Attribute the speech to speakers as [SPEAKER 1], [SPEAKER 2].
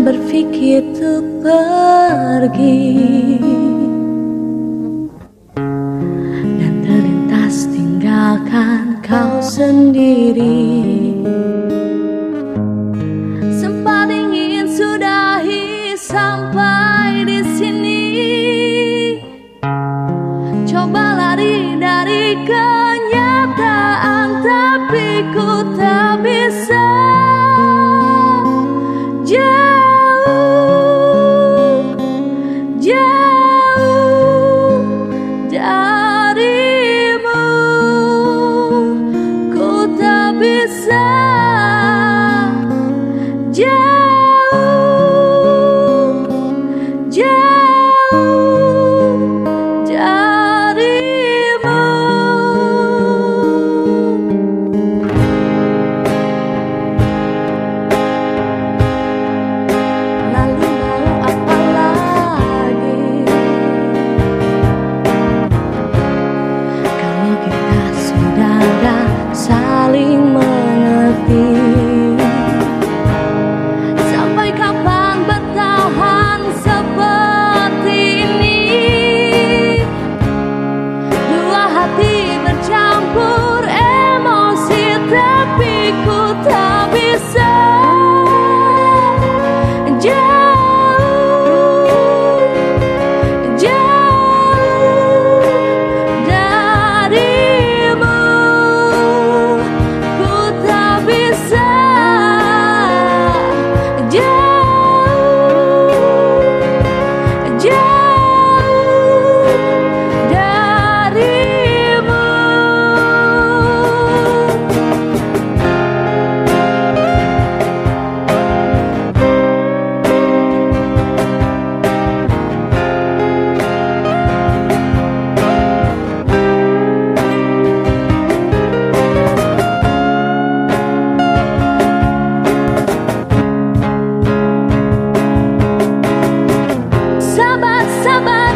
[SPEAKER 1] berpikir tuh pergi. Dan terlintas tinggalkan kau sendiri. Sempat ingin sudahi sampai di sini. Coba lari dari kenyataan tapi ku tak Yeah. sabar